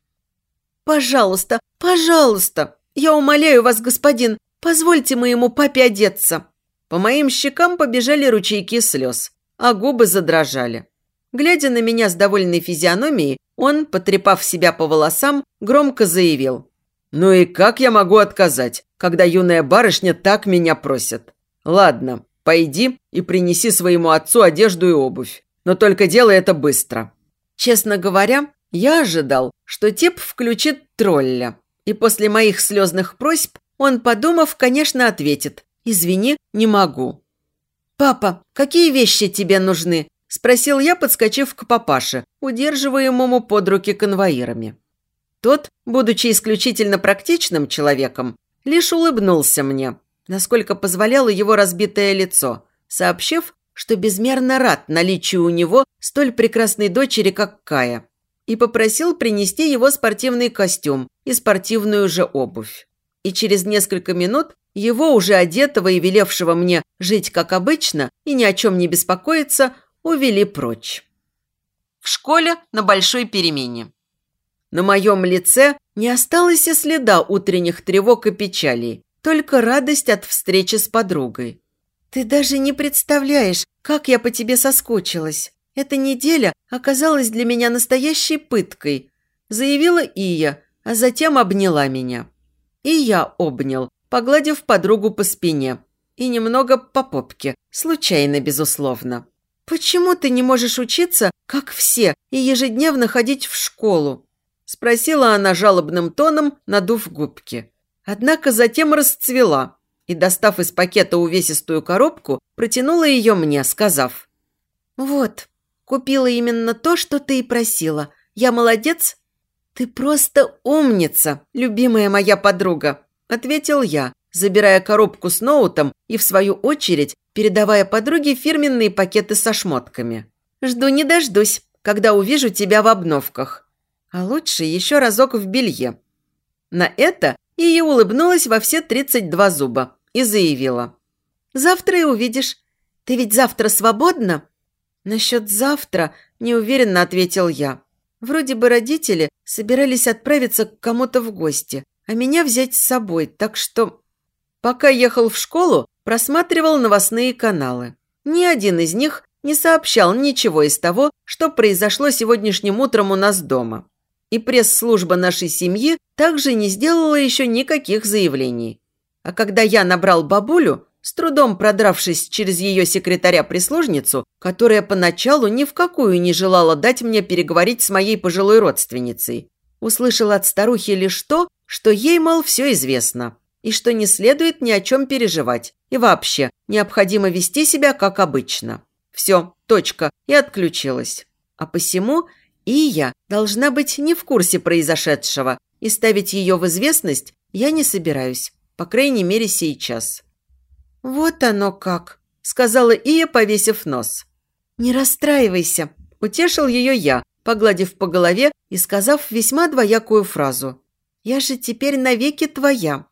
«Пожалуйста, пожалуйста!» «Я умоляю вас, господин, позвольте моему папе одеться». По моим щекам побежали ручейки слез, а губы задрожали. Глядя на меня с довольной физиономией, он, потрепав себя по волосам, громко заявил. «Ну и как я могу отказать, когда юная барышня так меня просит? Ладно, пойди и принеси своему отцу одежду и обувь, но только делай это быстро». Честно говоря, я ожидал, что тип включит тролля, и после моих слезных просьб он, подумав, конечно, ответит «Извини, не могу». «Папа, какие вещи тебе нужны?» – спросил я, подскочив к папаше, удерживаемому под руки конвоирами. Тот, будучи исключительно практичным человеком, лишь улыбнулся мне, насколько позволяло его разбитое лицо, сообщив, что безмерно рад наличию у него столь прекрасной дочери, как Кая и попросил принести его спортивный костюм и спортивную же обувь. И через несколько минут его, уже одетого и велевшего мне жить как обычно и ни о чем не беспокоиться, увели прочь. В школе на большой перемене. На моем лице не осталось и следа утренних тревог и печалей, только радость от встречи с подругой. «Ты даже не представляешь, как я по тебе соскучилась!» Эта неделя оказалась для меня настоящей пыткой, заявила Ия, а затем обняла меня. И я обнял, погладив подругу по спине и немного по попке, случайно, безусловно. «Почему ты не можешь учиться, как все, и ежедневно ходить в школу?» Спросила она жалобным тоном, надув губки. Однако затем расцвела и, достав из пакета увесистую коробку, протянула ее мне, сказав. «Вот, Купила именно то, что ты и просила. Я молодец?» «Ты просто умница, любимая моя подруга», – ответил я, забирая коробку с ноутом и, в свою очередь, передавая подруге фирменные пакеты со шмотками. «Жду не дождусь, когда увижу тебя в обновках. А лучше еще разок в белье». На это Ия улыбнулась во все 32 зуба и заявила. «Завтра и увидишь. Ты ведь завтра свободна?» «Насчет завтра неуверенно ответил я. Вроде бы родители собирались отправиться к кому-то в гости, а меня взять с собой, так что...» Пока ехал в школу, просматривал новостные каналы. Ни один из них не сообщал ничего из того, что произошло сегодняшним утром у нас дома. И пресс-служба нашей семьи также не сделала еще никаких заявлений. А когда я набрал бабулю, с трудом продравшись через ее секретаря-прислужницу, которая поначалу ни в какую не желала дать мне переговорить с моей пожилой родственницей. Услышала от старухи лишь то, что ей, мол, все известно, и что не следует ни о чем переживать, и вообще необходимо вести себя как обычно. Все, точка, и отключилась. А посему и я должна быть не в курсе произошедшего, и ставить ее в известность я не собираюсь, по крайней мере сейчас. «Вот оно как», – сказала Ия, повесив нос. «Не расстраивайся», – утешил ее я, погладив по голове и сказав весьма двоякую фразу. «Я же теперь навеки твоя».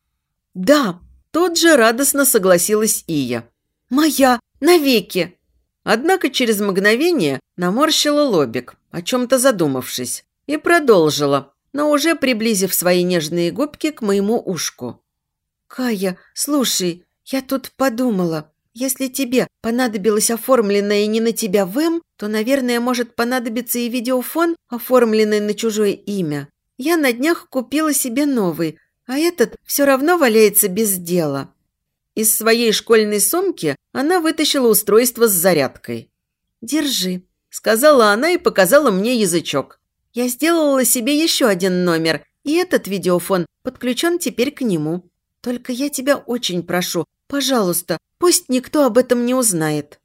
«Да», – тут же радостно согласилась Ия. «Моя, навеки!» Однако через мгновение наморщила лобик, о чем-то задумавшись, и продолжила, но уже приблизив свои нежные губки к моему ушку. «Кая, слушай, «Я тут подумала, если тебе понадобилось оформленное не на тебя в М, то, наверное, может понадобиться и видеофон, оформленный на чужое имя. Я на днях купила себе новый, а этот все равно валяется без дела». Из своей школьной сумки она вытащила устройство с зарядкой. «Держи», – сказала она и показала мне язычок. «Я сделала себе еще один номер И этот видеофон подключен теперь к нему. Только я тебя очень прошу, пожалуйста, пусть никто об этом не узнает.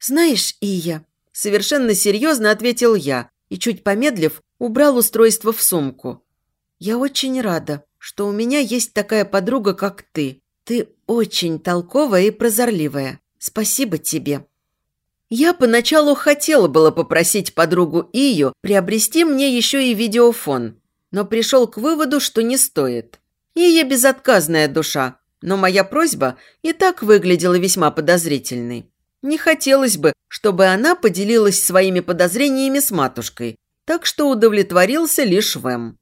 Знаешь, Ия, совершенно серьезно ответил я и, чуть помедлив, убрал устройство в сумку. Я очень рада, что у меня есть такая подруга, как ты. Ты очень толковая и прозорливая. Спасибо тебе. Я поначалу хотела было попросить подругу Ию приобрести мне еще и видеофон, но пришел к выводу, что не стоит. Ия безотказная душа, но моя просьба и так выглядела весьма подозрительной. Не хотелось бы, чтобы она поделилась своими подозрениями с матушкой, так что удовлетворился лишь Вэм.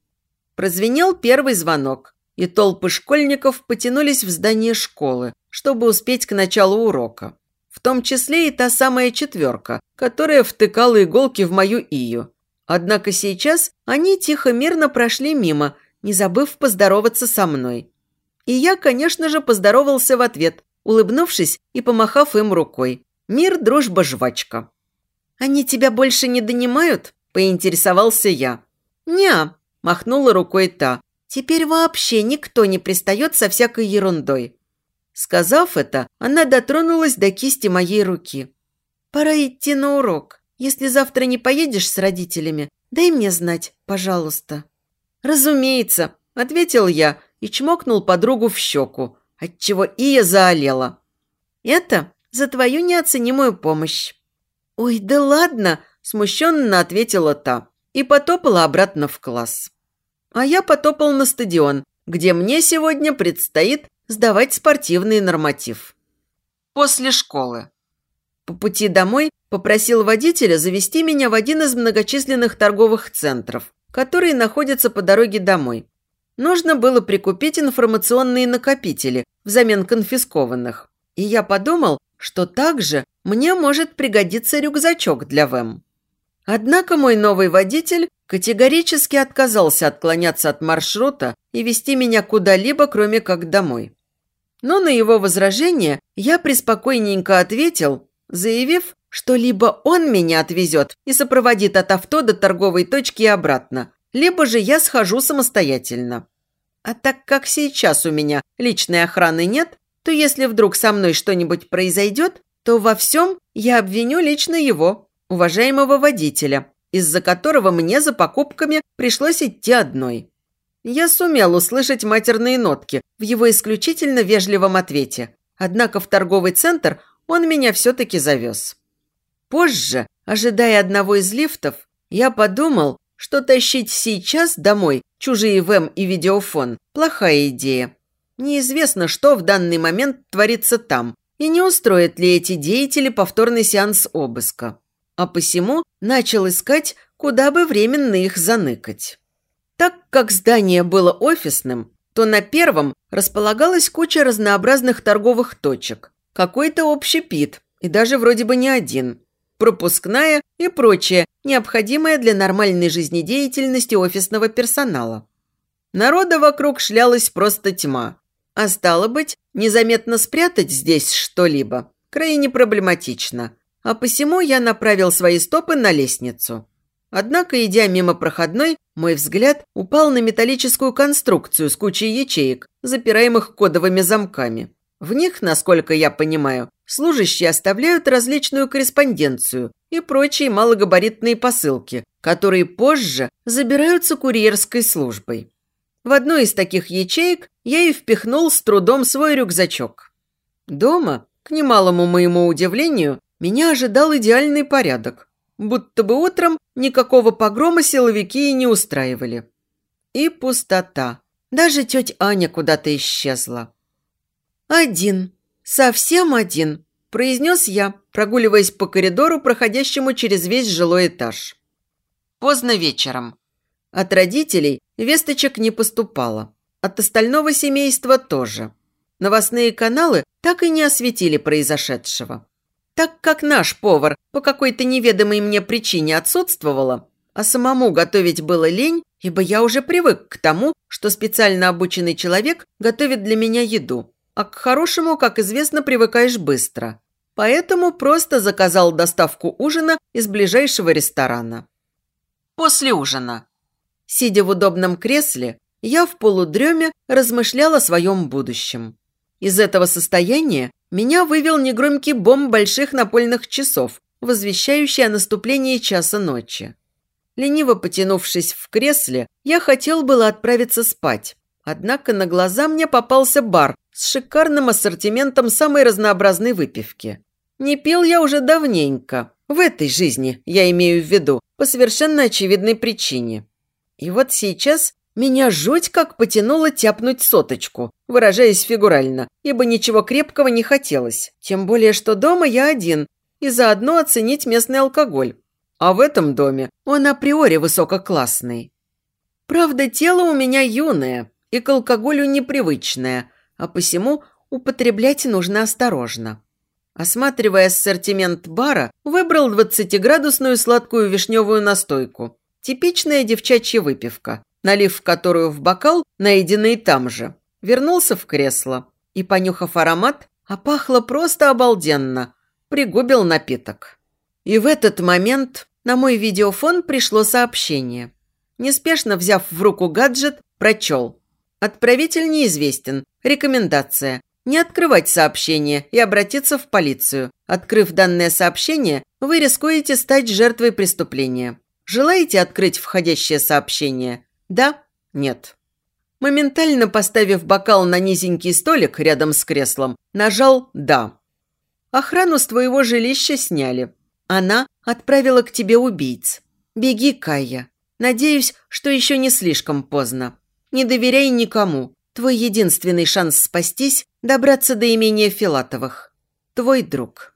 Прозвенел первый звонок, и толпы школьников потянулись в здание школы, чтобы успеть к началу урока. В том числе и та самая четверка, которая втыкала иголки в мою Ию. Однако сейчас они тихо-мирно прошли мимо, не забыв поздороваться со мной. И я, конечно же, поздоровался в ответ, улыбнувшись и помахав им рукой. Мир, дружба, жвачка. «Они тебя больше не донимают?» – поинтересовался я. «Не-а», махнула рукой та. «Теперь вообще никто не пристает со всякой ерундой». Сказав это, она дотронулась до кисти моей руки. «Пора идти на урок. Если завтра не поедешь с родителями, дай мне знать, пожалуйста». «Разумеется», – ответил я и чмокнул подругу в щеку, отчего Ия заолела. «Это за твою неоценимую помощь». «Ой, да ладно!» – смущенно ответила та и потопала обратно в класс. А я потопал на стадион, где мне сегодня предстоит сдавать спортивный норматив. После школы. По пути домой попросил водителя завести меня в один из многочисленных торговых центров, которые находятся по дороге домой. Нужно было прикупить информационные накопители взамен конфискованных. И я подумал, что также мне может пригодиться рюкзачок для ВЭМ. Однако мой новый водитель категорически отказался отклоняться от маршрута и вести меня куда-либо, кроме как домой. Но на его возражение я преспокойненько ответил, заявив, что либо он меня отвезет и сопроводит от авто до торговой точки и обратно, либо же я схожу самостоятельно. А так как сейчас у меня личной охраны нет, то если вдруг со мной что-нибудь произойдет, то во всем я обвиню лично его, уважаемого водителя, из-за которого мне за покупками пришлось идти одной. Я сумел услышать матерные нотки в его исключительно вежливом ответе, однако в торговый центр он меня все-таки завез. Позже, ожидая одного из лифтов, я подумал, что тащить сейчас домой чужие ВМ и видеофон – плохая идея. Неизвестно, что в данный момент творится там, и не устроят ли эти деятели повторный сеанс обыска. А посему начал искать, куда бы временно их заныкать. Так как здание было офисным, то на первом располагалась куча разнообразных торговых точек, какой-то общепит, и даже вроде бы не один, пропускная и прочее, необходимое для нормальной жизнедеятельности офисного персонала. Народа вокруг шлялась просто тьма, а стало быть, незаметно спрятать здесь что-либо крайне проблематично. А посему я направил свои стопы на лестницу. Однако, идя мимо проходной, мой взгляд упал на металлическую конструкцию с кучей ячеек, запираемых кодовыми замками. В них, насколько я понимаю, служащие оставляют различную корреспонденцию и прочие малогабаритные посылки, которые позже забираются курьерской службой. В одну из таких ячеек я и впихнул с трудом свой рюкзачок. Дома, к немалому моему удивлению, меня ожидал идеальный порядок. Будто бы утром никакого погрома силовики и не устраивали. И пустота. Даже тетя Аня куда-то исчезла. «Один. Совсем один», – произнес я, прогуливаясь по коридору, проходящему через весь жилой этаж. Поздно вечером. От родителей весточек не поступало. От остального семейства тоже. Новостные каналы так и не осветили произошедшего. Так как наш повар по какой-то неведомой мне причине отсутствовала, а самому готовить было лень, ибо я уже привык к тому, что специально обученный человек готовит для меня еду, а к хорошему, как известно, привыкаешь быстро. Поэтому просто заказал доставку ужина из ближайшего ресторана. После ужина. Сидя в удобном кресле, я в полудреме размышлял о своем будущем. Из этого состояния меня вывел негромкий бомб больших напольных часов, возвещающий о наступлении часа ночи. Лениво потянувшись в кресле, я хотел было отправиться спать. Однако на глаза мне попался бар с шикарным ассортиментом самой разнообразной выпивки. Не пил я уже давненько. В этой жизни, я имею в виду, по совершенно очевидной причине. И вот сейчас меня жуть как потянуло тяпнуть соточку, выражаясь фигурально, ибо ничего крепкого не хотелось. Тем более, что дома я один, и заодно оценить местный алкоголь. А в этом доме он априори высококлассный. Правда, тело у меня юное и к алкоголю непривычное, а посему употреблять нужно осторожно. Осматривая ассортимент бара, выбрал 20-градусную сладкую вишневую настойку. Типичная девчачья выпивка, налив в которую в бокал, найденный там же. Вернулся в кресло и, понюхав аромат, а пахло просто обалденно, пригубил напиток. И в этот момент на мой видеофон пришло сообщение. Неспешно взяв в руку гаджет, прочел. Отправитель неизвестен. Рекомендация. Не открывать сообщение и обратиться в полицию. Открыв данное сообщение, вы рискуете стать жертвой преступления. Желаете открыть входящее сообщение? Да? Нет. Моментально поставив бокал на низенький столик рядом с креслом, нажал «Да». Охрану с твоего жилища сняли. Она отправила к тебе убийц. Беги, Кая. Надеюсь, что еще не слишком поздно. Не доверяй никому. Твой единственный шанс спастись – добраться до имения Филатовых. Твой друг.